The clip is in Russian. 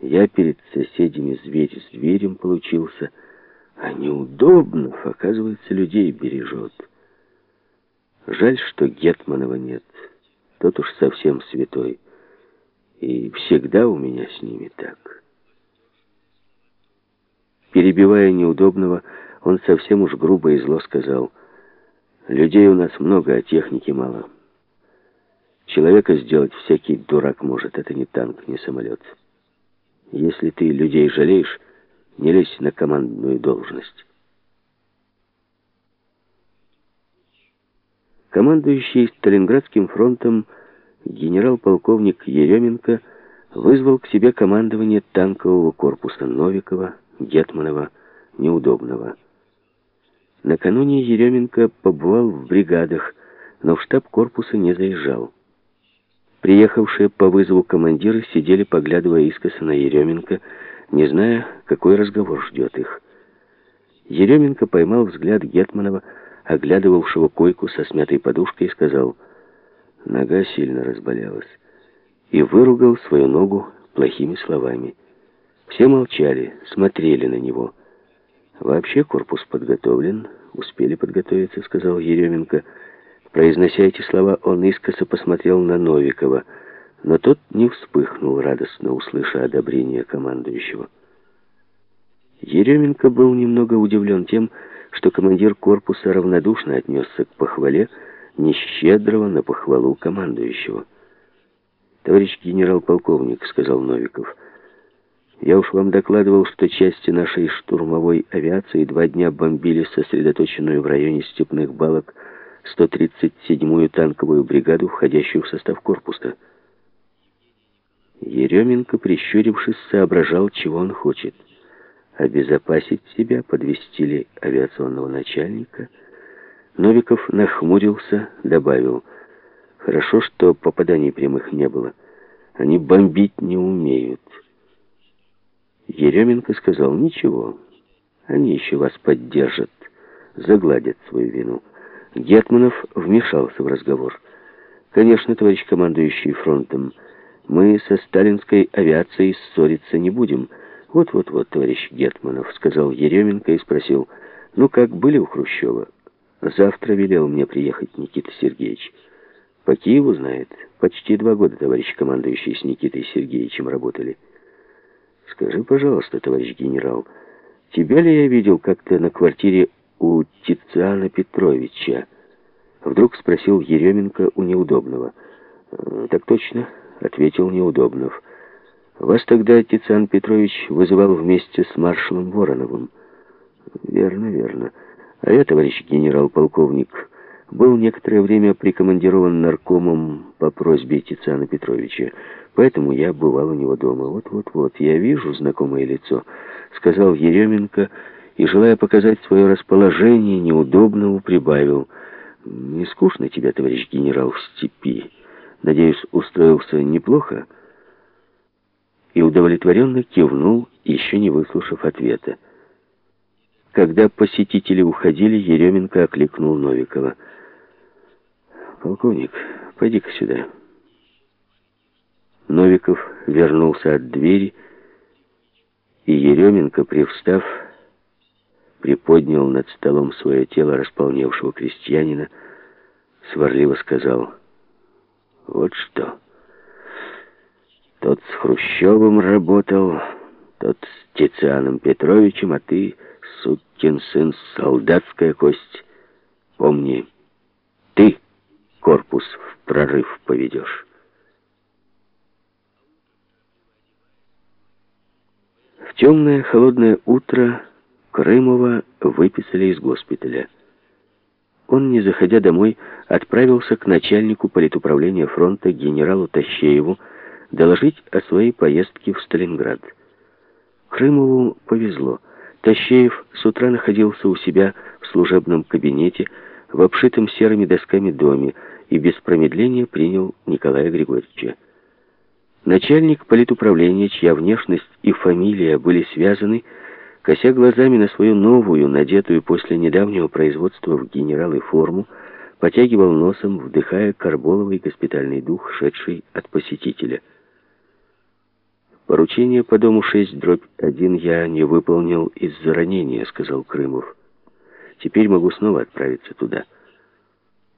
Я перед соседями зверь зверем получился, а неудобно, оказывается, людей бережет. Жаль, что Гетманова нет. Тот уж совсем святой. И всегда у меня с ними так. Перебивая неудобного, он совсем уж грубо и зло сказал, «Людей у нас много, а техники мало. Человека сделать всякий дурак может, это не танк, не самолет. Если ты людей жалеешь, не лезь на командную должность». Командующий Сталинградским фронтом генерал-полковник Еременко вызвал к себе командование танкового корпуса Новикова, Гетманова, Неудобного. Накануне Еременко побывал в бригадах, но в штаб корпуса не заезжал. Приехавшие по вызову командиры сидели, поглядывая искоса на Еременко, не зная, какой разговор ждет их. Еременко поймал взгляд Гетманова, оглядывавшего койку со смятой подушкой, и сказал, нога сильно разболелась, и выругал свою ногу плохими словами. Все молчали, смотрели на него. «Вообще корпус подготовлен, успели подготовиться», — сказал Еременко. Произнося эти слова, он искоса посмотрел на Новикова, но тот не вспыхнул, радостно услыша одобрение командующего. Еременко был немного удивлен тем, что командир корпуса равнодушно отнесся к похвале, нещедрого на похвалу командующего. «Товарищ генерал-полковник», — сказал Новиков, — я уж вам докладывал, что части нашей штурмовой авиации два дня бомбили сосредоточенную в районе степных балок 137-ю танковую бригаду, входящую в состав корпуса. Еременко, прищурившись, соображал, чего он хочет. Обезопасить себя, подвести ли авиационного начальника. Новиков нахмурился, добавил, «Хорошо, что попаданий прямых не было. Они бомбить не умеют». Еременко сказал, ничего, они еще вас поддержат, загладят свою вину. Гетманов вмешался в разговор. Конечно, товарищ командующий фронтом, мы со сталинской авиацией ссориться не будем. Вот-вот-вот, товарищ Гетманов, сказал Еременко и спросил, ну как были у Хрущева? Завтра велел мне приехать Никита Сергеевич. По Киеву знает. Почти два года товарищ командующий с Никитой Сергеевичем работали. Скажи, пожалуйста, товарищ генерал, тебя ли я видел как-то на квартире у Тициана Петровича? Вдруг спросил Еременко у Неудобного. «Э, «Так точно», — ответил Неудобнов. «Вас тогда Тициан Петрович вызывал вместе с маршалом Вороновым». «Верно, верно. А я, товарищ генерал-полковник, был некоторое время прикомандирован наркомом по просьбе Тициана Петровича, поэтому я бывал у него дома. Вот-вот-вот, я вижу знакомое лицо, сказал Еременко, и, желая показать свое расположение, неудобного прибавил. Не скучно тебе, товарищ генерал, в степи? Надеюсь, устроился неплохо? И удовлетворенно кивнул, еще не выслушав ответа. Когда посетители уходили, Еременко окликнул Новикова. «Полковник, пойди-ка сюда». Новиков вернулся от двери, и Еременко, привстав, приподнял над столом свое тело располневшего крестьянина, сварливо сказал, «Вот что, тот с Хрущевым работал, тот с Тицианом Петровичем, а ты, сукин сын, солдатская кость, помни, ты корпус в прорыв поведешь. В темное холодное утро Крымова выписали из госпиталя. Он, не заходя домой, отправился к начальнику политуправления фронта генералу Тащееву доложить о своей поездке в Сталинград. Крымову повезло. Тащеев с утра находился у себя в служебном кабинете, в обшитом серыми досками доме и без промедления принял Николая Григорьевича. Начальник политуправления, чья внешность и фамилия были связаны, кося глазами на свою новую, надетую после недавнего производства в генералы форму, потягивал носом, вдыхая карболовый госпитальный дух, шедший от посетителя. «Поручение по дому 6, дробь 1 я не выполнил из-за ранения», — сказал Крымов. «Теперь могу снова отправиться туда».